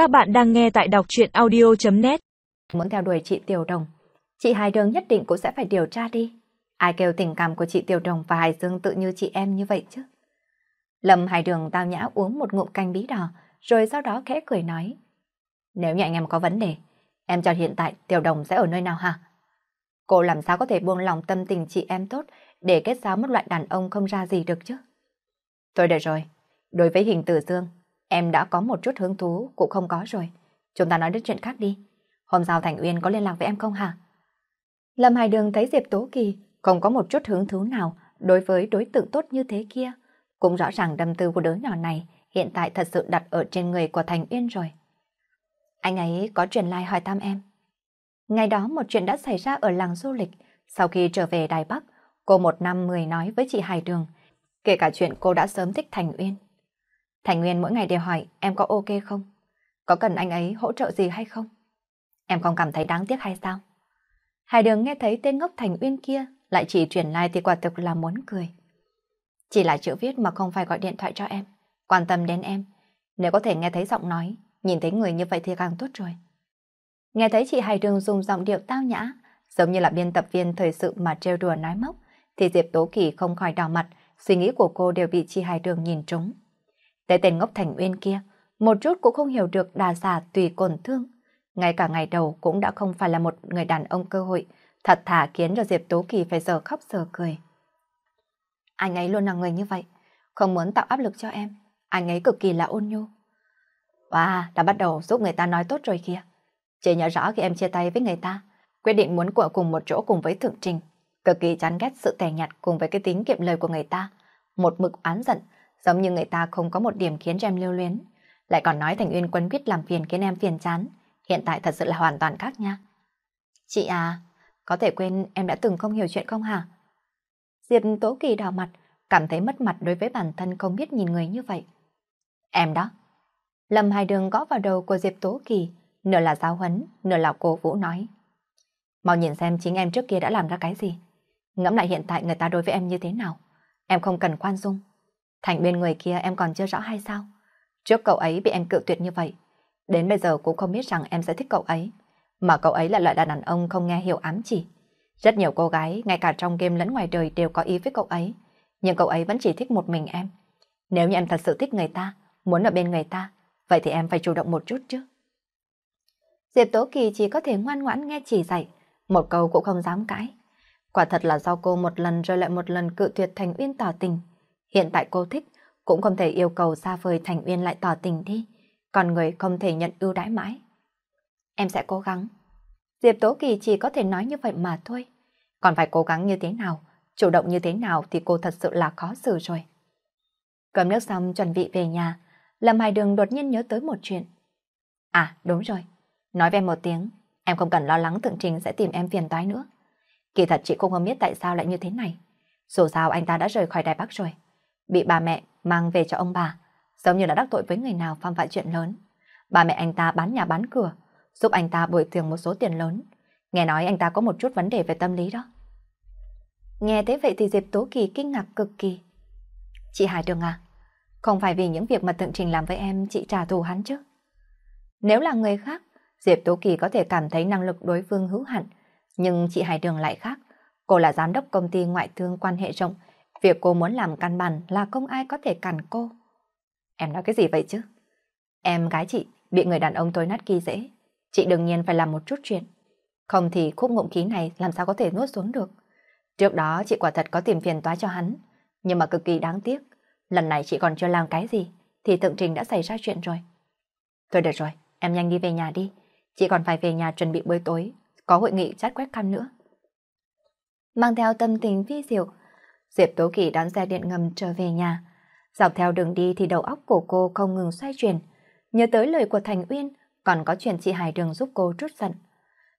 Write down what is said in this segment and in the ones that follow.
Các bạn đang nghe tại đọc truyện audio.net Muốn theo đuổi chị Tiểu Đồng, chị Hải Đường nhất định cũng sẽ phải điều tra đi. Ai kêu tình cảm của chị Tiểu Đồng và Hải Dương tự như chị em như vậy chứ? Lâm Hải Đường tao nhã uống một ngụm canh bí đỏ, rồi sau đó khẽ cười nói. Nếu như anh em có vấn đề, em cho hiện tại Tiểu Đồng sẽ ở nơi nào hả? Cô làm sao có thể buông lòng tâm tình chị em tốt để kết giao một loại đàn ông không ra gì được chứ? Thôi được rồi, đối với hình tử dương, em đã có một chút hứng thú cũng không có rồi. Chúng ta nói đến chuyện khác đi. Hôm sau Thành Uyên có liên lạc với em không hả? Lâm Hải Đường thấy Diệp Tố Kỳ không có một chút hứng thú nào đối với đối tượng tốt như thế kia. Cũng rõ ràng đâm tư của đứa nhỏ này hiện tại thật sự đặt ở trên người của Thành Uyên rồi. Anh ấy có truyền lai like hỏi thăm em. Ngày đó một chuyện đã xảy ra ở làng du lịch. Sau khi trở về Đài Bắc, cô một năm mười nói với chị Hải Đường, kể cả chuyện cô đã sớm thích Thành Uyên. Thành Uyên mỗi ngày đều hỏi em có ok không? Có cần anh ấy hỗ trợ gì hay không? Em không cảm thấy đáng tiếc hay sao? Hải Đường nghe thấy tên ngốc Thành Uyên kia lại chỉ truyền lai like thì quả thực là muốn cười. Chỉ là chữ viết mà không phải gọi điện thoại cho em, quan tâm đến em. Nếu có thể nghe thấy giọng nói, nhìn thấy người như vậy thì càng tốt rồi. Nghe thấy chị Hải Đường dùng giọng điệu tao nhã, giống như là biên tập viên thời sự mà trêu đùa nói móc, thì Diệp Tố Kỳ không khỏi đỏ mặt, suy nghĩ của cô đều bị chị Hải Đường nhìn trúng. Cái tên ngốc Thành Uyên kia, một chút cũng không hiểu được đà giả tùy cồn thương. Ngay cả ngày đầu cũng đã không phải là một người đàn ông cơ hội, thật thà khiến cho Diệp Tố Kỳ phải giờ khóc giờ cười. Anh ấy luôn là người như vậy, không muốn tạo áp lực cho em. Anh ấy cực kỳ là ôn nhu. Wow, đã bắt đầu giúp người ta nói tốt rồi kìa. Chỉ nhớ rõ khi em chia tay với người ta, quyết định muốn của cùng một chỗ cùng với Thượng Trình, cực kỳ chán ghét sự tẻ nhạt cùng với cái tính kiệm lời của người ta. Một mực oán giận, giống như người ta không có một điểm khiến cho em lưu luyến. Lại còn nói Thành Uyên quân quyết làm phiền khiến em phiền chán. Hiện tại thật sự là hoàn toàn khác nha. Chị à, có thể quên em đã từng không hiểu chuyện không hả? Diệp Tố Kỳ đỏ mặt, cảm thấy mất mặt đối với bản thân không biết nhìn người như vậy. Em đó. Lâm Hải Đường gõ vào đầu của Diệp Tố Kỳ, nửa là giáo huấn, nửa là cổ vũ nói. Mau nhìn xem chính em trước kia đã làm ra cái gì. Ngẫm lại hiện tại người ta đối với em như thế nào. Em không cần khoan dung. Thành bên người kia em còn chưa rõ hay sao? Trước cậu ấy bị em cự tuyệt như vậy. Đến bây giờ cũng không biết rằng em sẽ thích cậu ấy. Mà cậu ấy là loại đàn ông không nghe hiểu ám chỉ. Rất nhiều cô gái, ngay cả trong game lẫn ngoài đời đều có ý với cậu ấy. Nhưng cậu ấy vẫn chỉ thích một mình em. Nếu như em thật sự thích người ta, muốn ở bên người ta, vậy thì em phải chủ động một chút chứ. Diệp Tố Kỳ chỉ có thể ngoan ngoãn nghe chỉ dạy, một câu cũng không dám cãi. Quả thật là do cô một lần rồi lại một lần cự tuyệt Thành Uyên tỏ tình. Hiện tại cô thích, cũng không thể yêu cầu xa vời Thành Uyên lại tỏ tình đi. Còn người không thể nhận ưu đãi mãi. Em sẽ cố gắng. Diệp Tố Kỳ chỉ có thể nói như vậy mà thôi. Còn phải cố gắng như thế nào, chủ động như thế nào thì cô thật sự là khó xử rồi. Cầm nước xong chuẩn bị về nhà, Lâm Hải Đường đột nhiên nhớ tới một chuyện. À, đúng rồi. Nói với em một tiếng, em không cần lo lắng Thượng Trình sẽ tìm em phiền toái nữa. Kỳ thật chị cũng không biết tại sao lại như thế này. Dù sao anh ta đã rời khỏi Đài Bắc rồi. Bị bà mẹ mang về cho ông bà, giống như là đắc tội với người nào phạm phải chuyện lớn. Bà mẹ anh ta bán nhà bán cửa, giúp anh ta bồi thường một số tiền lớn. Nghe nói anh ta có một chút vấn đề về tâm lý đó. Nghe thế vậy thì Diệp Tố Kỳ kinh ngạc cực kỳ. Chị Hải Đường à, không phải vì những việc mà Thượng Trình làm với em chị trả thù hắn chứ. Nếu là người khác, Diệp Tố Kỳ có thể cảm thấy năng lực đối phương hữu hạn, nhưng chị Hải Đường lại khác. Cô là giám đốc công ty ngoại thương quan hệ rộng, việc cô muốn làm căn bản là không ai có thể cản cô. Em nói cái gì vậy chứ? Em gái chị bị người đàn ông tối nát kỳ dễ, chị đương nhiên phải làm một chút chuyện. Không thì khúc ngụm khí này làm sao có thể nuốt xuống được. Trước đó chị quả thật có tìm phiền toái cho hắn, nhưng mà cực kỳ đáng tiếc. Lần này chị còn chưa làm cái gì, thì thượng trình đã xảy ra chuyện rồi. Thôi được rồi, em nhanh đi về nhà đi. Chị còn phải về nhà chuẩn bị bữa tối, có hội nghị chát quét khăn nữa. Mang theo tâm tình vi diệu, Diệp Tố Kỳ đón xe điện ngầm trở về nhà. Dọc theo đường đi thì đầu óc của cô không ngừng xoay chuyển. Nhớ tới lời của Thành Uyên, còn có chuyện chị Hải Đường giúp cô trút giận.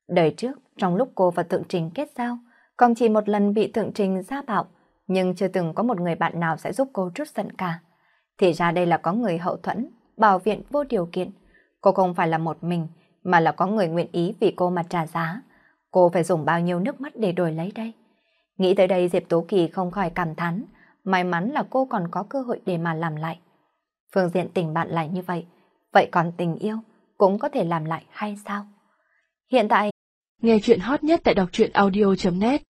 Đời trước, trong lúc cô và Thượng Trình kết giao, còn chỉ một lần bị Thượng Trình ra bạo, nhưng chưa từng có một người bạn nào sẽ giúp cô trút giận cả. Thì ra đây là có người hậu thuẫn, bảo viện vô điều kiện. Cô không phải là một mình, mà là có người nguyện ý vì cô mà trả giá. Cô phải dùng bao nhiêu nước mắt để đổi lấy đây? Nghĩ tới đây Diệp Tố Kỳ không khỏi cảm thán, may mắn là cô còn có cơ hội để mà làm lại. Phương diện tình bạn lại như vậy, vậy còn tình yêu, cũng có thể làm lại hay sao? Hiện tại, nghe chuyện hot nhất tại đọc truyện audio.net